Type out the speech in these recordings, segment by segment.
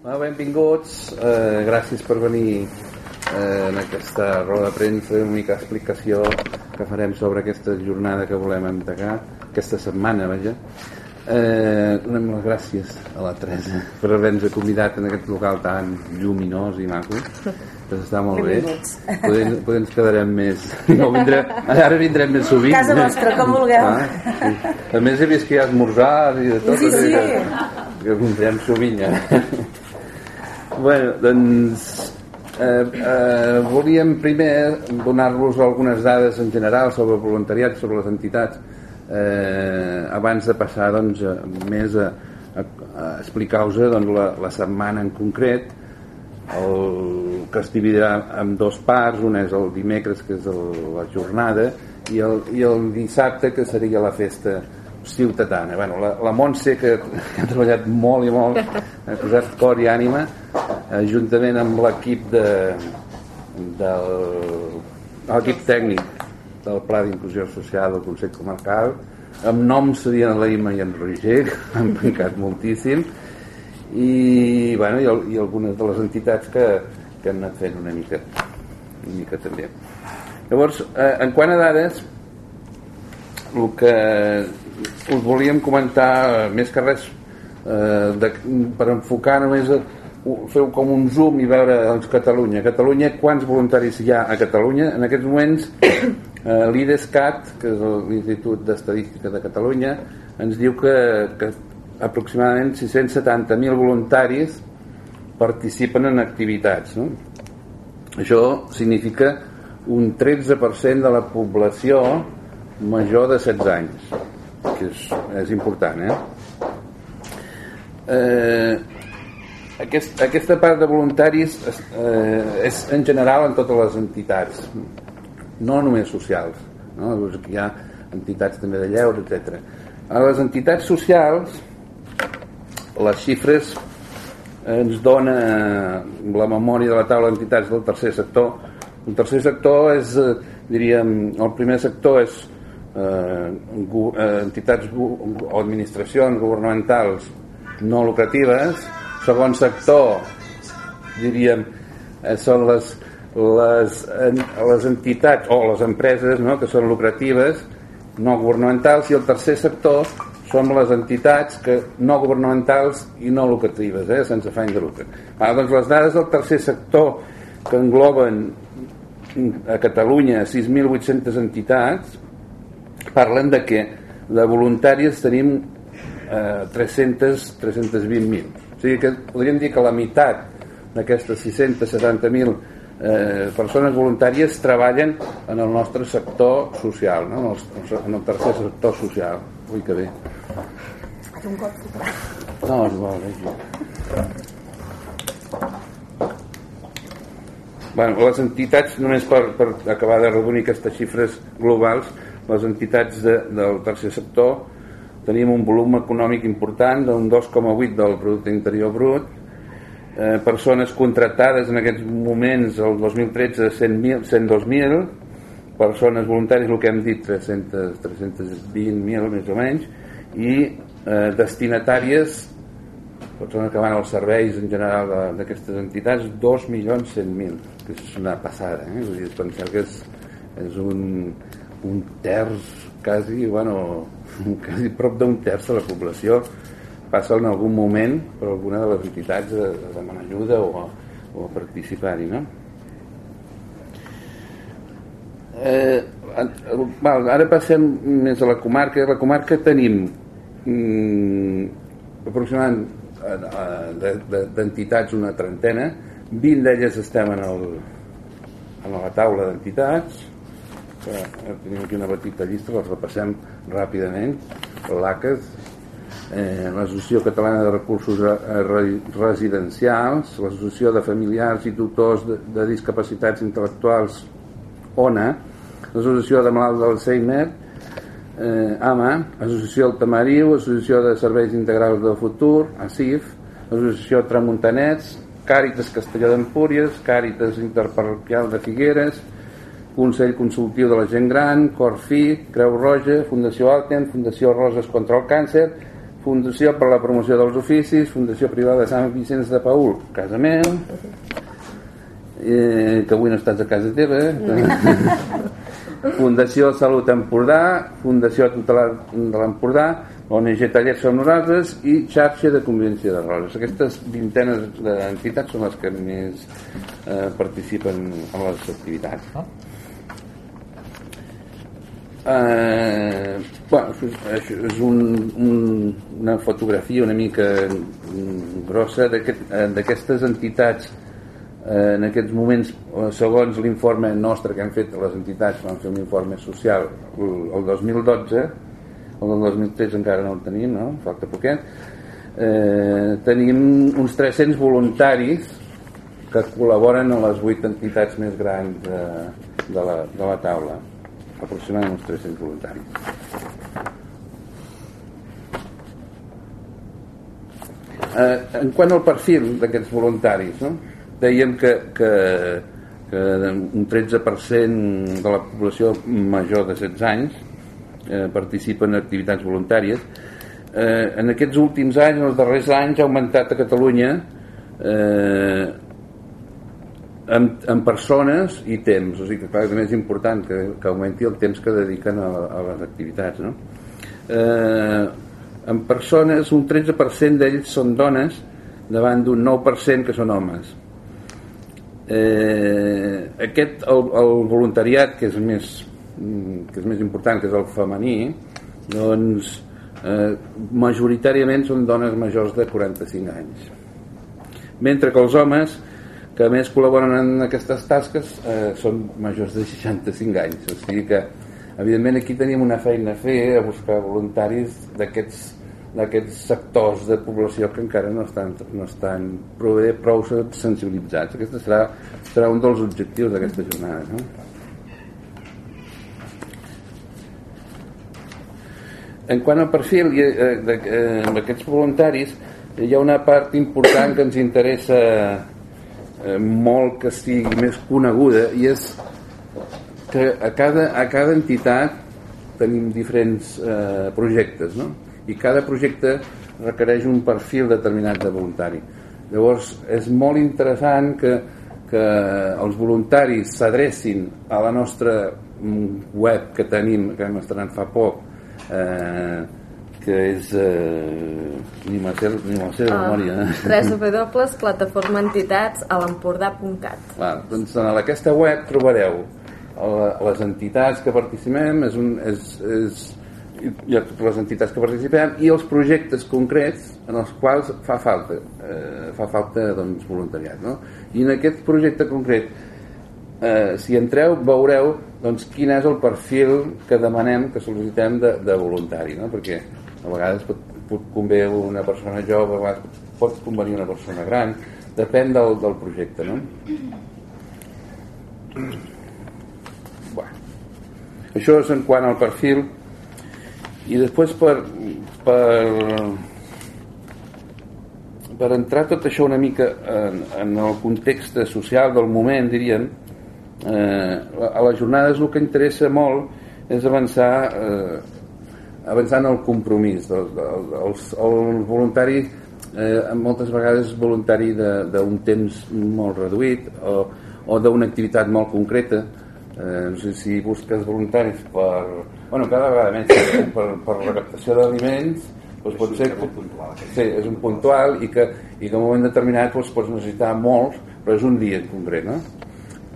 Ah, benvinguts, eh, gràcies per venir eh, en aquesta roda de premsa, una mica explicació que farem sobre aquesta jornada que volem endegar, aquesta setmana, vaja. Eh, donem les gràcies a la Teresa per haver-nos convidat en aquest local tan lluminós i maco que està molt bé poder, poder ens quedarem més no, vindrem, ara vindrem més sovint casa vostra, com vulgueu ah, sí. a més he vist que hi ha esmorzar i de tot sí, sí. Que, que vindrem sovint ja. Bueno, doncs eh, eh, volíem primer donar-vos algunes dades en general sobre el voluntariat, sobre les entitats eh, abans de passar doncs, més a, a, a explicar-vos doncs, la, la setmana en concret. El, que es dividirà en dos parts un és el dimecres que és el, la jornada i el, i el dissabte que seria la festa ciutadana. Bueno, la, la Montse que, que ha treballat molt i molt ha posat cor i ànima eh, juntament amb l'equip de, del l'equip tècnic del Pla d'Inclusió Social del Consell Comarcal amb noms serien l'Eima i en Roger que han pencat moltíssim i, bueno, i, i algunes de les entitats que, que han anat fent una mica una mica també. Llavors, eh, en quant a dades el que us volíem comentar més que res eh, de, per enfocar només a, feu com un zoom i veure doncs, Catalunya. Catalunya, quants voluntaris hi ha a Catalunya? En aquests moments Eh, L'IDESCAT, que és l'Institut d'Estadística de Catalunya, ens diu que, que aproximadament 670.000 voluntaris participen en activitats. No? Això significa un 13% de la població major de 16 anys, que és, és important. Eh? Eh, aquest, aquesta part de voluntaris eh, és en general en totes les entitats no només socials no? hi ha entitats també de lleure etc. a les entitats socials les xifres ens dona la memòria de la taula d'entitats del tercer sector el tercer sector és eh, diríem, el primer sector és eh, eh entitats o administracions governamentals no lucratives segon sector diríem eh, són les les, les entitats o les empreses no, que són lucratives no governamentals i el tercer sector són les entitats que no governamentals i no lucratives, eh, sense afany de lucre. Ah, doncs les dades del tercer sector que engloben a Catalunya 6.800 entitats parlen de que de voluntàries tenim eh, 300 320.000 o sigui que podríem dir que la meitat d'aquestes 670.000 eh, persones voluntàries treballen en el nostre sector social, no? en, el, en el tercer sector social. Ui, que bé. No, és bo, és bo. Bueno, les entitats, només per, per acabar de reunir aquestes xifres globals, les entitats de, del tercer sector tenim un volum econòmic important d'un 2,8 del producte interior brut. Eh, persones contractades en aquests moments el 2013 102.000 persones voluntàries el que hem dit 300 320.000 més o menys. I eh, destinatàries persones que van als serveis en general d'aquestes entitats 2.100.000 que és una passada eh? Vull dir, que és, és un, un terç quasi, bueno, quasi prop d'un terç de la població passa en algun moment per alguna de les entitats a, a demanar ajuda o a, o a participar-hi no? eh, val, ara passem més a la comarca. A la comarca tenim mm, aproximadament d'entitats una trentena. 20 d'elles estem en, el, en la taula d'entitats tenim aquí una petita llista les repassem ràpidament. l'ACAS eh, l'Associació Catalana de Recursos Residencials, l'Associació de Familiars i Tutors de, Discapacitats Intel·lectuals ONA, l'Associació de Malalts d'Alzheimer, eh, AMA, Associació Tamariu, Associació de Serveis Integrals del Futur, ASIF, Associació Tramuntanets, Càritas Castelló d'Empúries, Càritas Interparroquial de Figueres, Consell Consultiu de la Gent Gran, Corfí, Creu Roja, Fundació Alten, Fundació Roses contra el Càncer, Fundació per la promoció dels oficis, Fundació Privada de Sant Vicenç de Paul, casa meu, eh, que avui no estàs a casa teva, eh? Fundació Salut Empordà, Fundació Tutelar de l'Empordà, ONG Tallers som nosaltres i xarxa de convivència de Roses. Aquestes vintenes d'entitats són les que més eh, participen en les activitats. Eh, bueno, això és un, un, una fotografia una mica grossa eh, d'aquestes entitats eh, en aquests moments, eh, segons l'informe nostre que han fet les entitats, van fer un informe social el, el 2012, el del 2013 encara no el tenim, no? falta poquet, eh, tenim uns 300 voluntaris que col·laboren a les 8 entitats més grans de, de, la, de la taula aproximadament uns 300 voluntaris. Eh, en quant al perfil d'aquests voluntaris, no? dèiem que, que, que un 13% de la població major de 16 anys eh, participa en activitats voluntàries. Eh, en aquests últims anys, en els darrers anys, ha augmentat a Catalunya eh, amb, amb persones i temps, o sigui que clar, també és important que, que augmenti el temps que dediquen a, a les activitats no? eh, amb persones un 13% d'ells són dones davant d'un 9% que són homes. Eh, aquest el, el voluntariat que és més que és més important que és el femení doncs eh, majoritàriament són dones majors de 45 anys. Mentre que els homes que més col·laboren en aquestes tasques eh, són majors de 65 anys o sigui que evidentment aquí tenim una feina a fer a buscar voluntaris d'aquests d'aquests sectors de població que encara no estan, no estan prou, prou sensibilitzats aquest serà, serà un dels objectius d'aquesta jornada no? en quant al perfil eh, d'aquests voluntaris hi ha una part important que ens interessa eh, molt que sigui més coneguda i és que a cada, a cada entitat tenim diferents eh, projectes no? i cada projecte requereix un perfil determinat de voluntari llavors és molt interessant que, que els voluntaris s'adrecin a la nostra mm, web que tenim que hem estrenat fa poc eh, que és eh, ni seva, ni la seva uh, memòria www.plataformaentitats.alempordà.cat doncs en aquesta web trobareu les entitats que participem és un, és, és, hi ha totes les entitats que participem i els projectes concrets en els quals fa falta eh, fa falta doncs, voluntariat no? i en aquest projecte concret eh, si entreu veureu doncs, quin és el perfil que demanem que sol·licitem de, de voluntari no? perquè a vegades pot, pot convé una persona jove, a vegades pot convenir una persona gran, depèn del, del projecte, no? Bueno. Això és en quant al perfil i després per, per, per entrar tot això una mica en, en el context social del moment, diríem, eh, a les jornades el que interessa molt és avançar eh, avançant el compromís el, el, el, el voluntari eh, moltes vegades voluntari d'un temps molt reduït o, o d'una activitat molt concreta eh, no sé si busques voluntaris per bueno, cada vegada més per, per recaptació d'aliments doncs pot ser puntual, sí, és un puntual i que, i que en un moment determinat doncs, pots necessitar molts però és un dia en concret no?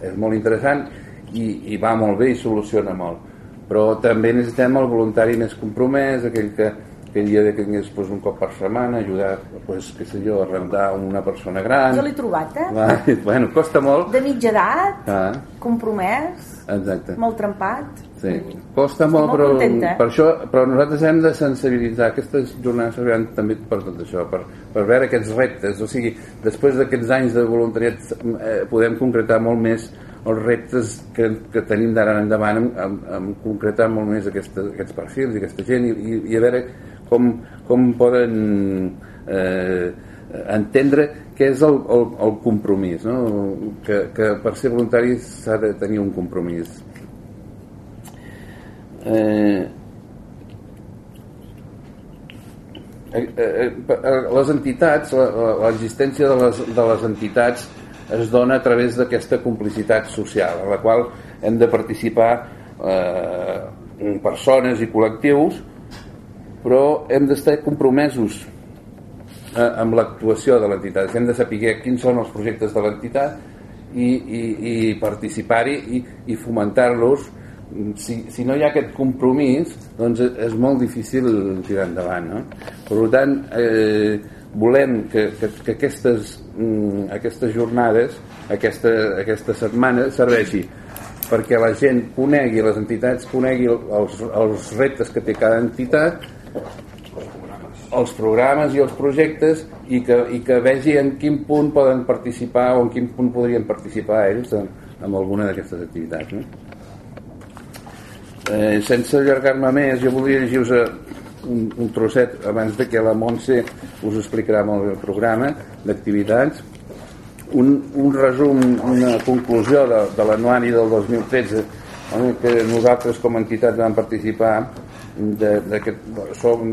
és molt interessant i, i va molt bé i soluciona molt però també necessitem el voluntari més compromès, aquell que, que dia de que tingués pues, un cop per setmana, ajudar, pues, què sé jo, a rentar una persona gran. Jo l'he trobat, eh? Va, bueno, costa molt. De mitja edat, ah. compromès, Exacte. molt trempat. Sí, costa molt, molt però, contenta. per això, però nosaltres hem de sensibilitzar aquestes jornades serviran també per tot això, per, per veure aquests reptes, o sigui, després d'aquests anys de voluntariat eh, podem concretar molt més els reptes que, que tenim d'ara endavant en, en, en concretar molt més aquesta, aquests perfils i aquesta gent i, i, i a veure com, com poden eh, entendre què és el, el, el compromís no? que, que per ser voluntari s'ha de tenir un compromís eh, eh, eh, eh, les entitats, l'existència de, les, de les entitats es dona a través d'aquesta complicitat social, a la qual hem de participar eh, persones i col·lectius, però hem d'estar compromesos eh, amb l'actuació de l'entitat. Hem de saber quins són els projectes de l'entitat i, i, i participar-hi i, i fomentar-los si, si no hi ha aquest compromís doncs és molt difícil tirar endavant no? per tant eh, volem que, que, que aquestes, mm, aquestes jornades aquesta, aquesta setmana serveixi perquè la gent conegui, les entitats conegui els, els reptes que té cada entitat els programes i els projectes i que, i que vegi en quin punt poden participar o en quin punt podrien participar ells en, en alguna d'aquestes activitats no? eh, sense allargar-me més jo voldria llegir-vos eh, un, un trosset abans de que la Montse us explicarà molt el programa d'activitats un, un resum, una conclusió de, de l'anuari del 2013 que nosaltres com a entitat vam participar de, de que som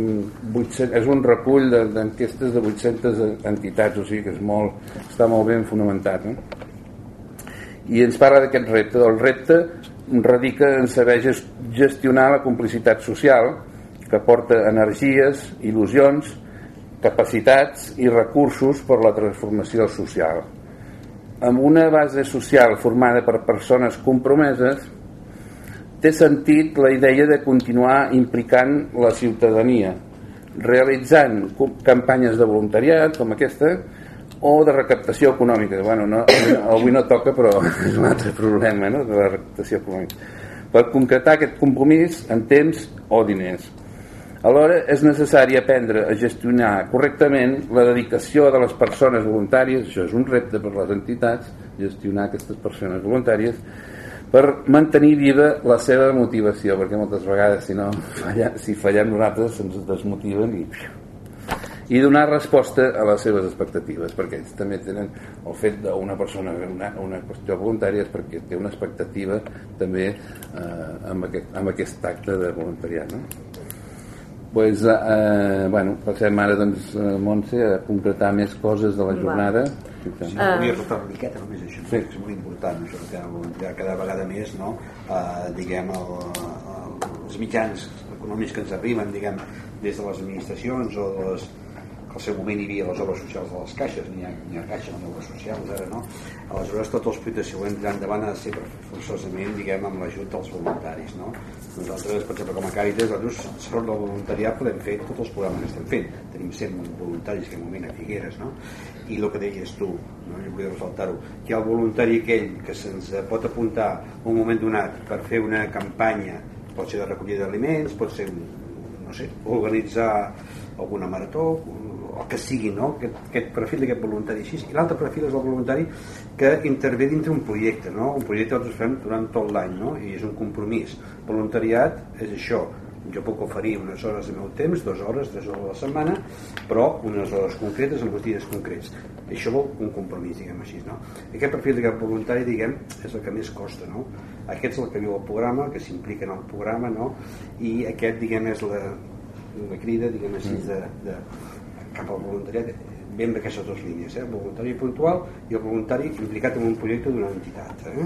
800, és un recull d'enquestes de, de 800 entitats o sigui que és molt, està molt ben fonamentat no? i ens parla d'aquest repte el repte radica en saber gestionar la complicitat social que porta energies, il·lusions, capacitats i recursos per la transformació social. Amb una base social formada per persones compromeses, té sentit la idea de continuar implicant la ciutadania, realitzant campanyes de voluntariat com aquesta o de recaptació econòmica. Bueno, no, avui no toca, però és un altre problema no? de la recaptació econòmica. Per concretar aquest compromís en temps o diners. Alhora, és necessari aprendre a gestionar correctament la dedicació de les persones voluntàries, això és un repte per les entitats, gestionar aquestes persones voluntàries, per mantenir viva la seva motivació, perquè moltes vegades, si no, falla, si fallem nosaltres, ens desmotiven i i donar resposta a les seves expectatives perquè ells també tenen el fet d'una persona una, una qüestió voluntària és perquè té una expectativa també eh, amb, aquest, amb aquest acte de voluntariat no? Pues, eh, bueno, passem ara doncs, a Montse a concretar més coses de la jornada sí, sí, volia rotar una miqueta només això sí. és molt important això que cada vegada més no? uh, diguem el, el, els mitjans econòmics que ens arriben diguem, des de les administracions o de les que al seu moment hi havia les obres socials de les caixes, n'hi ha, ha caixa ni obres socials ara, no? Aleshores, tots els projectes següents d'endavant endavant ha de ser forçosament, diguem, amb l'ajut dels voluntaris, no? Nosaltres, per exemple, com a Càritas, nosaltres, segons del voluntariat, podem fer tots els programes que estem fent. Tenim 100 voluntaris que en moment a Figueres, no? I el que deies tu, no? jo volia ressaltar-ho, que el voluntari aquell que se'ns pot apuntar un moment donat per fer una campanya, pot ser de recollida d'aliments, pot ser, no sé, organitzar alguna marató, el que sigui, no? aquest, aquest perfil d'aquest voluntari així. I l'altre perfil és el voluntari que intervé dintre un projecte, no? un projecte que nosaltres fem durant tot l'any no? i és un compromís. Voluntariat és això, jo puc oferir unes hores del meu temps, dues hores, tres hores a la setmana, però unes hores concretes en dies concrets. Això vol un compromís, diguem així. No? Aquest perfil d'aquest voluntari, diguem, és el que més costa. No? Aquest és el que viu el programa, que s'implica en el programa, no? i aquest, diguem, és la, la crida, diguem així, de, de, cap al voluntariat ben d'aquestes dues línies, eh? el voluntari puntual i el voluntari implicat en un projecte d'una entitat. Eh?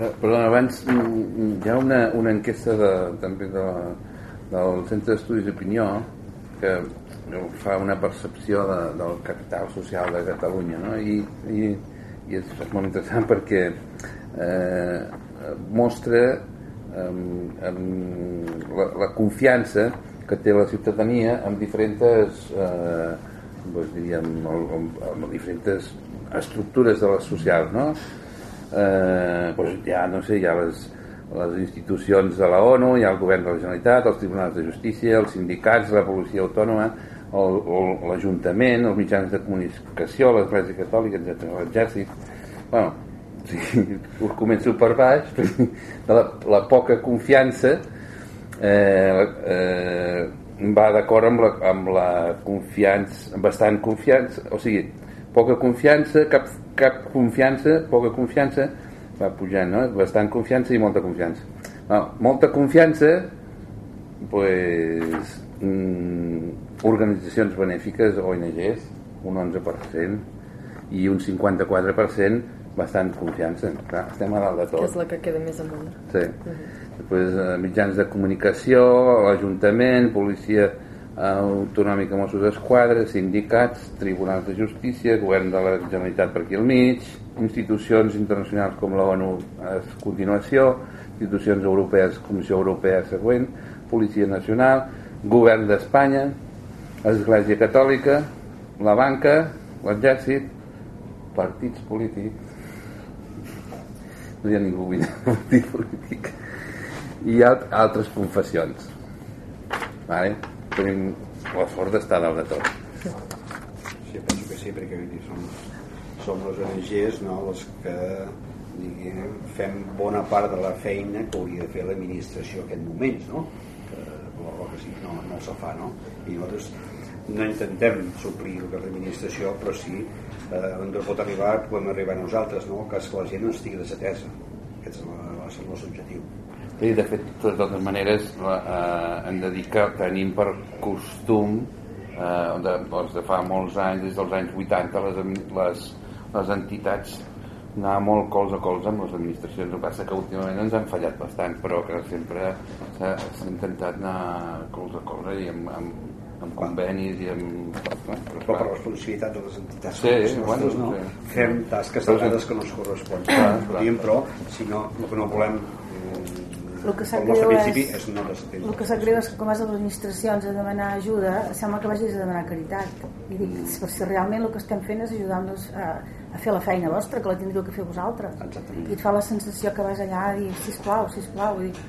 eh perdona, abans mm, mm, hi ha una, una enquesta de, també de, del Centre d'Estudis d'Opinió que fa una percepció de, del capital social de Catalunya no? I, i, i és molt interessant perquè eh, mostra eh, la, la confiança que té la ciutadania amb diferents eh, doncs diríem amb, amb diferents estructures de les socials no? eh, doncs ja no sé ha les, les institucions de la ONU hi ha el govern de la Generalitat els tribunals de justícia, els sindicats la policia autònoma l'Ajuntament, els mitjans de comunicació l'Església Catòlica, etc l'exèrcit bueno, sí, us començo per baix la, la poca confiança eh, eh, va d'acord amb, la, amb la confiança, bastant confiança, o sigui, poca confiança, cap, cap confiança, poca confiança, va pujant, no? Bastant confiança i molta confiança. No, molta confiança, pues, mm, organitzacions benèfiques, ONGs, un 11%, i un 54% bastant confiança. Clar, estem a dalt de tot. Que és la que queda més amunt. Sí. Uh -huh. Després, eh, mitjans de comunicació, l'Ajuntament, policia autonòmica Mossos d'Esquadra, sindicats, tribunals de justícia, govern de la Generalitat per aquí al mig, institucions internacionals com la ONU a continuació, institucions europees, Comissió Europea següent, Policia Nacional, Govern d'Espanya, Església Catòlica, la banca, l'exèrcit, partits polítics, no hi ha ningú vull partit polític, i altres confessions. Vale? tenim la sort d'estar dalt de tot. Sí, penso que sí, perquè som, som les ONGs no, les que diguem, fem bona part de la feina que hauria de fer l'administració en aquest moments, no? que, que sí, no, no se fa, no? I nosaltres no intentem suplir el que l'administració, però sí eh, on pot arribar, podem arribar nosaltres, no? que, la gent no estigui desatesa. Aquest és el nostre objectiu. I de fet, de totes maneres, eh, hem de dir que tenim per costum, eh, de, doncs de fa molts anys, des dels anys 80, les, les, les entitats anar molt cols a cols amb les administracions. El que passa que últimament ens han fallat bastant, però que sempre s'ha intentat anar cols a cols i amb, amb, amb convenis i amb... Però, però per responsabilitat de les entitats sí, nostres, bueno, no? Sí. fem tasques de vegades que no es correspon. Clar, clar. Però, si no, no volem el que sap greu és, és no el que sap greu és que com vas a les administracions a demanar ajuda sembla que vagis a demanar caritat. I dic, per si realment el que estem fent és ajudar-nos a, a fer la feina vostra que la tindríeu que fer vosaltres. Exactament. i et fa la sensació que vas allà a dir sisplau, sisplau i dic,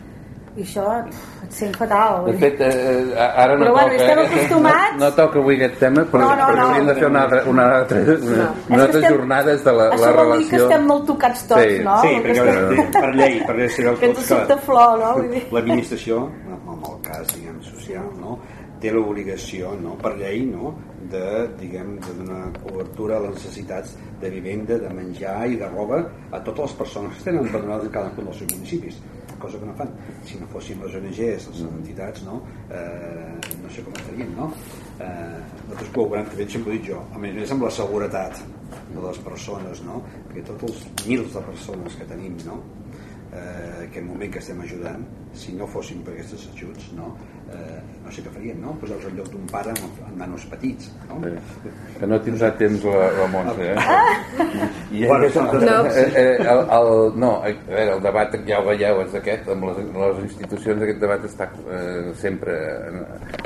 i això et sent fatal de fet, eh, ara no però toca bueno, estem eh, acostumats no, no toca avui aquest tema però, no, no, però no, hauríem de fer una altra, una altra, una, no. una altra estem, jornades de la, la relació això vol dir que estem molt tocats tots sí. no? sí, perquè estem... per llei per llei que ens surt de flor no? l'administració en el cas diguem, social no? té l'obligació no? per llei no? de, diguem, de donar cobertura a les necessitats de vivenda, de menjar i de roba a totes les persones que estan abandonades en cada un dels seus municipis cosa que no fan. Si no fossin les ONGs, les entitats, no, eh, no sé com estaríem, no? Eh, nosaltres col·laborem també, sempre ho dic jo, a més a més amb la seguretat de les persones, no? Perquè tots els mils de persones que tenim, no? Eh, aquest moment que estem ajudant, si no fossin per aquests ajuts, no? Eh, no sé què faríem, no? Posar-vos al lloc d'un pare amb, amb nanos petits, no? Sí. Que no tindrà temps la, la Montse, eh? Ah. I bueno, el, no. Eh, eh, el, el, no, a veure, el debat ja ho veieu és aquest, amb les, les institucions aquest debat està eh, sempre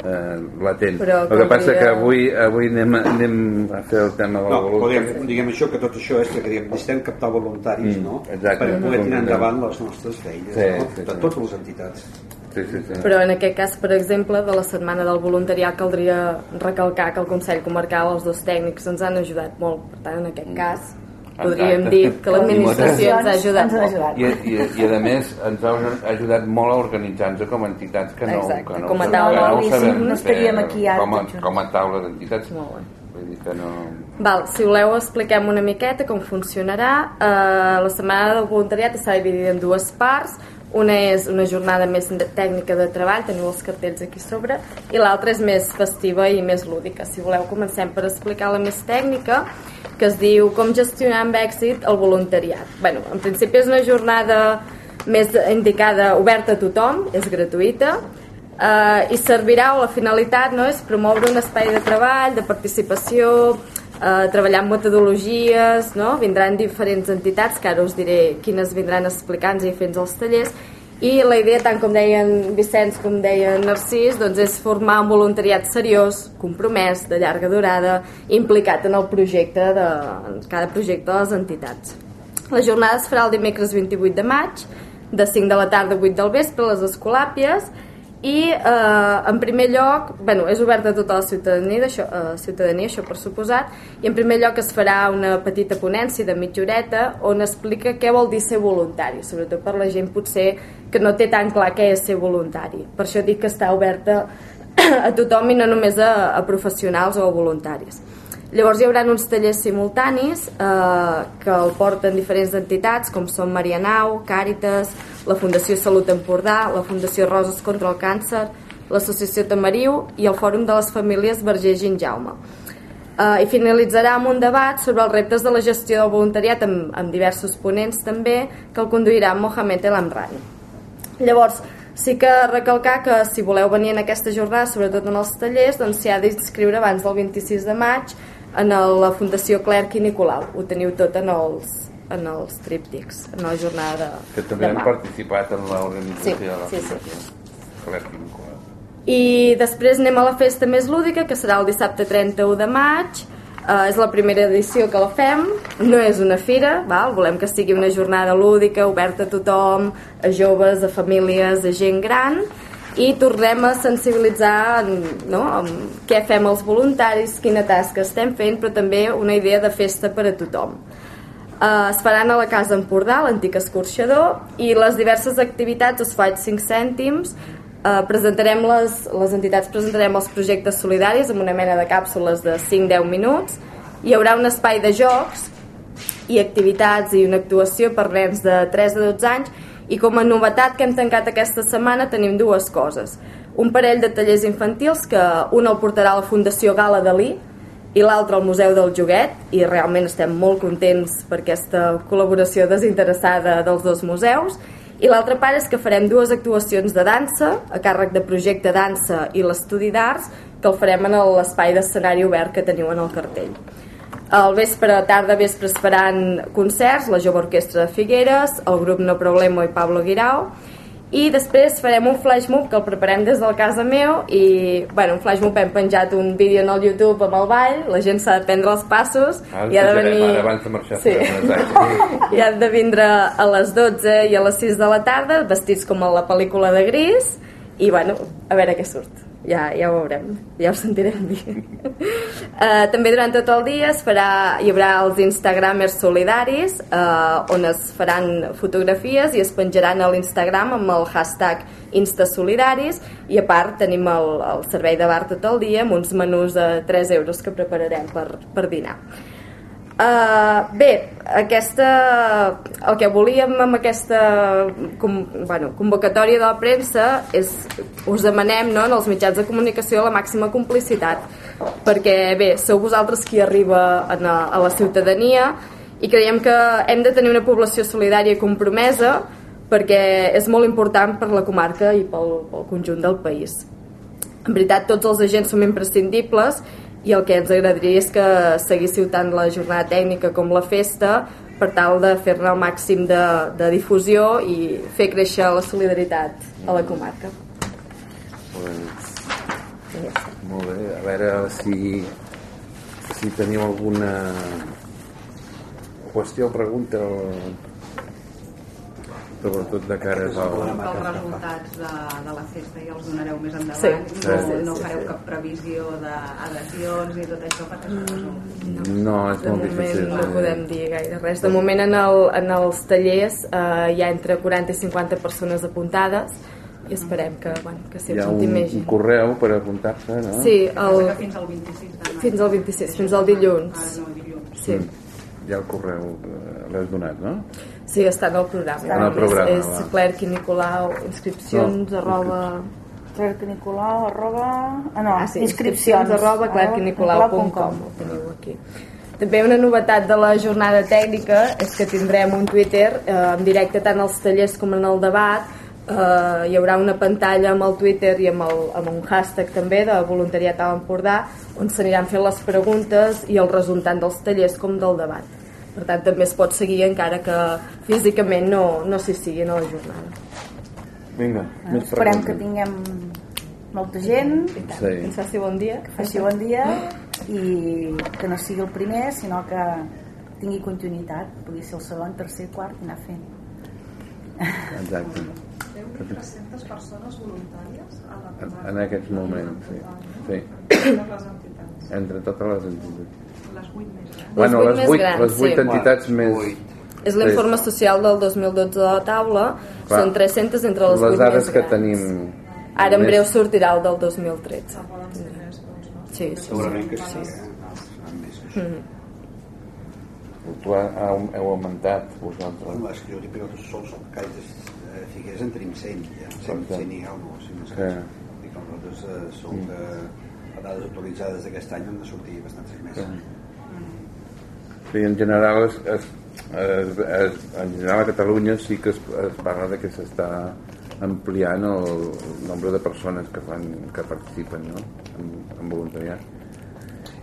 eh, latent. Però el que passa que avui, avui anem, anem a fer el tema de la no, podem, diguem això, que tot això és que diguem, necessitem captar voluntaris, mm, no? Exacte. Per poder tirar endavant les nostres feines, sí, no? Sí, de totes les entitats. Sí, sí, sí. Però en aquest cas, per exemple, de la setmana del voluntariat caldria recalcar que el Consell Comarcal, els dos tècnics, ens han ajudat molt. Per tant, en aquest cas, podríem Exacte. dir que l'administració ens ha ajudat ens ha ajudat. I, i, i a més ens ha ajudat molt a organitzar-nos com a entitats que no, Exacte. que no, com a taula, que no sabem no estaríem aquí ara com a, com a taula d'entitats vull dir que no... Val, si voleu expliquem una miqueta com funcionarà eh, la setmana del voluntariat està dividida en dues parts una és una jornada més tècnica de treball, teniu els cartells aquí sobre, i l'altra és més festiva i més lúdica. Si voleu, comencem per explicar la més tècnica, que es diu Com gestionar amb èxit el voluntariat. bueno, en principi és una jornada més indicada, oberta a tothom, és gratuïta, eh, i servirà, o la finalitat no, és promoure un espai de treball, de participació, eh, amb metodologies, no? vindran diferents entitats, que ara us diré quines vindran explicant i fent els tallers, i la idea, tant com deien Vicenç com deia Narcís, doncs és formar un voluntariat seriós, compromès, de llarga durada, implicat en el projecte de, en cada projecte de les entitats. La jornada es farà el dimecres 28 de maig, de 5 de la tarda a 8 del vespre, a les Escolàpies, i eh, en primer lloc, bueno, és obert a tota la ciutadania, això, eh, ciutadania, això per suposat, i en primer lloc es farà una petita ponència de mitja horeta on explica què vol dir ser voluntari, sobretot per la gent potser que no té tan clar què és ser voluntari. Per això dic que està oberta a tothom i no només a, a professionals o a voluntaris. Llavors hi haurà uns tallers simultanis eh, que el porten diferents entitats com són Marianau, Càritas, la Fundació Salut Empordà, la Fundació Roses contra el Càncer, l'Associació Tamariu i el Fòrum de les Famílies Verger Jaume. Uh, I finalitzarà amb un debat sobre els reptes de la gestió del voluntariat amb, amb diversos ponents també que el conduirà Mohamed El Amrani. Llavors, sí que recalcar que si voleu venir en aquesta jornada, sobretot en els tallers, doncs s'hi ha d'inscriure abans del 26 de maig en la Fundació Clerc i Nicolau. Ho teniu tot en els, en els tríptics, en la jornada de Que també han participat en l'organització sí, de la Fundació sí, sí. Clerc i Nicolau. I després anem a la festa més lúdica, que serà el dissabte 31 de maig. Uh, és la primera edició que la fem, no és una fira, val? volem que sigui una jornada lúdica, oberta a tothom, a joves, a famílies, a gent gran, i tornem a sensibilitzar no, amb què fem els voluntaris, quina tasca estem fent, però també una idea de festa per a tothom. Uh, es faran a la Casa Empordà, l'antic escorxador, i les diverses activitats es faig 5 cèntims, Uh, presentarem les, les entitats presentarem els projectes solidaris amb una mena de càpsules de 5-10 minuts. Hi haurà un espai de jocs i activitats i una actuació per nens de 3 a 12 anys i com a novetat que hem tancat aquesta setmana tenim dues coses. Un parell de tallers infantils que un el portarà a la Fundació Gala Dalí i l'altre al Museu del Joguet i realment estem molt contents per aquesta col·laboració desinteressada dels dos museus. I l'altra part és que farem dues actuacions de dansa a càrrec de projecte dansa i l'estudi d'arts que el farem en l'espai d'escenari obert que teniu en el cartell al vespre, tarda vespre es faran concerts, la Jove Orquestra de Figueres, el grup No Problemo i Pablo Guirao i després farem un flash mob que el preparem des del casa meu i bueno, un flash mob hem penjat un vídeo en el YouTube amb el ball, la gent s'ha de prendre els passos ah, i ha de venir ara, abans de marxar sí. i han de vindre a les 12 i a les 6 de la tarda vestits com a la pel·lícula de Gris i bueno, a veure què surt ja, ja ho veurem, ja ho sentirem dir. uh, també durant tot el dia es farà, hi haurà els Instagramers solidaris uh, on es faran fotografies i es penjaran a l'Instagram amb el hashtag Instasolidaris i a part tenim el, el servei de bar tot el dia amb uns menús de 3 euros que prepararem per, per dinar. Uh, bé, aquesta, el que volíem amb aquesta com, bueno, convocatòria de la premsa és, us demanem no, en els mitjans de comunicació la màxima complicitat perquè bé, sou vosaltres qui arriba a, a la ciutadania i creiem que hem de tenir una població solidària i compromesa perquè és molt important per la comarca i pel, pel conjunt del país. En veritat tots els agents som imprescindibles i el que ens agradaria és que seguíssiu tant la jornada tècnica com la festa per tal de fer-ne el màxim de, de difusió i fer créixer la solidaritat a la comarca. Pues, molt bé, a veure si, si teniu alguna qüestió o pregunta o sobretot de cara al... Els resultats de, de la festa ja els donareu més endavant. Sí. No, sí, no fareu sí. cap previsió d'adhesions i tot això perquè això no... No, és de molt difícil. no podem dir gaire res. De moment en, el, en els tallers eh, hi ha entre 40 i 50 persones apuntades i esperem que, bueno, que s'hi apunti més gent. Hi ha un correu per apuntar-se, no? Sí, el... fins al 26 de Fins al 26, fins al dilluns. Ah, no, dilluns. Sí. Mm. Ja el correu eh, l'has donat, no? Sí, està en el programa. Està en el programa, és, és Clerc i Nicolau, inscripcions, no. arroba... Clerc i Nicolau, arroba... Ah, no, ah, sí, inscripcions, arroba ho teniu aquí. També una novetat de la jornada tècnica és que tindrem un Twitter eh, en directe tant als tallers com en el debat eh, hi haurà una pantalla amb el Twitter i amb, el, amb un hashtag també de voluntariat a l'Empordà on s'aniran fent les preguntes i el resultat dels tallers com del debat. Per tant també es pot seguir encara que físicament no, no s'hi siguin a la jornada. Vinga, eh, esperem que tinguem molta gent. Sí. que ens faci bon dia. Que faci bon dia i que no sigui el primer sinó que tingui continuïtat. Pugui ser el segon, tercer, quart i anar fent. Exacte 300 persones voluntàries a la en, en aquests moments sí. sí. les entitats entre totes les entitats les 8 més grans bueno, les 8 les 8, més grans, les 8 sí. entitats més 8. és l'informe social del 2012 de la taula Clar. són 300 entre les, les 8 dades més que grans tenim ara en més- breu sortirà el del 2013 que poden ser més doncs, no? sí, sí, sí. Segurament que sí, que això. tu heu augmentat vosaltres Home, és que jo li pego tots sols al Figueres en tenim 100 ja, 100, Per tant. 100 i alguna cosa, si no Sí. Dic, nosaltres eh, som mm. que a dades actualitzades d'aquest any han de sortir bastants més. Sí, en general es, es, es, es, en general a Catalunya sí que es, es parla de que s'està ampliant el nombre de persones que, fan, que participen no? en, en voluntariat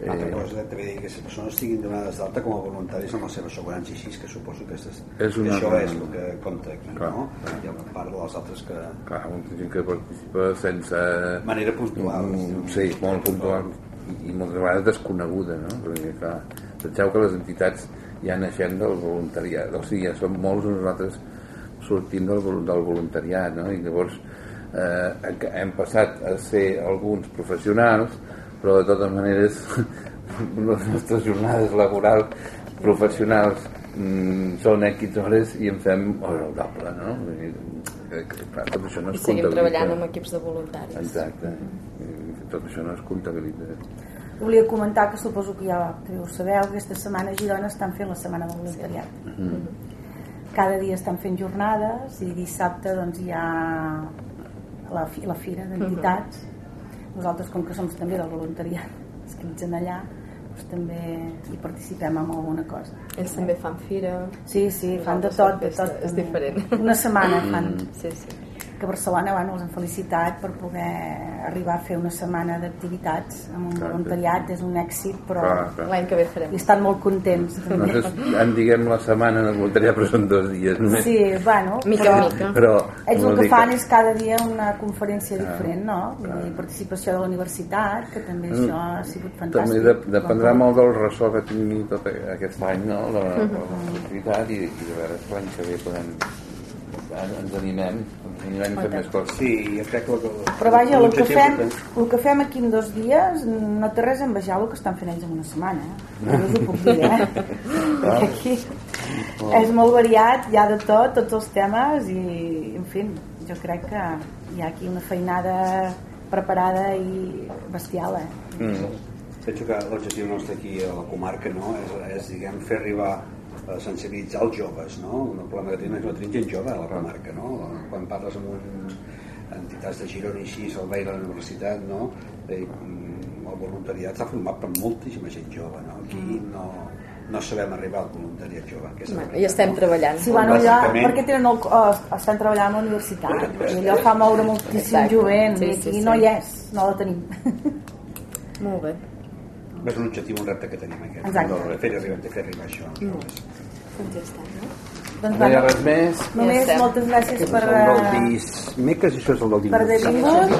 Altra eh, cosa també dir que les persones estiguin donades d'alta com a voluntaris amb la seva assegurança així, que suposo que, és, és una, això és el que compta clar, no? Clar. Hi ha una part de les altres que... Clar, molta gent que participa sense... Manera puntual. Mm, sí, molt puntual i moltes vegades desconeguda, no? Perquè, clar, penseu que les entitats ja naixen del voluntariat, o sigui, ja som molts nosaltres sortint del, del voluntariat, no? I llavors eh, hem passat a ser alguns professionals però de totes maneres les nostres jornades laborals professionals mm, són X hores i en fem hora al doble no? que, que, clar, tot això no es I seguim treballant amb equips de voluntaris. Exacte. I tot això no es comptabilitza volia comentar que suposo que ja que ho sabeu aquesta setmana a Girona estan fent la setmana del voluntariat. Mm -hmm. cada dia estan fent jornades i dissabte doncs hi ha la, la fira d'entitats. Mm -hmm nosaltres, com que som també del voluntariat, escrits allà, doncs també hi participem en alguna cosa. Ells també fan fira. Sí, sí, fan de tot, de tot. És diferent. Una setmana fan. Sí, sí que Barcelona bueno, els han felicitat per poder arribar a fer una setmana d'activitats amb un clar, voluntariat, és un èxit però l'any que ve farem i estan molt contents nosaltres en diguem la setmana de voluntariat però són dos dies només. sí, bueno mica però, mica. però ells el que fan és cada dia una conferència clar, diferent no? Clar. I participació de la universitat que també mm. això ha sigut fantàstic també de, dependrà molt del ressò que tingui tot aquest any no? la, la, la universitat i, i de veure l'any que ve podem ens animem ens animem a fer més coses sí, jo crec que però vaja, el que, fem, el que fem aquí en dos dies no té res a envejar el que estan fent ells en una setmana eh? no us ho puc dir eh? aquí és molt variat hi ha de tot, tots els temes i en fi, jo crec que hi ha aquí una feinada preparada i bestial eh? mm. penso que l'objectiu nostre aquí a la comarca no? és, és diguem, fer arribar a sensibilitzar els joves, no? Un problema que tenim és que tenim gent jove a la comarca, no? Quan parles amb un, entitats de Girona i així, el veig a la universitat, no? I, mm, el voluntariat s'ha format per moltíssima gent jove, no? Aquí mm. no, no sabem arribar al voluntariat jove. Que és I estem no? treballant. Sí, bueno, allà, perquè tenen el, oh, estan treballant a la universitat i allò fa moure moltíssim jovent sí, sí, i aquí sí. no hi és, no la tenim. Molt bé és un objectiu, un repte que tenim aquest Exacte. de fer arribar, fer arribar això mm. doncs ja està, no? Doncs no hi ha res més només moltes gràcies per... És el del disc Meques, això és el del dimecres per benvingut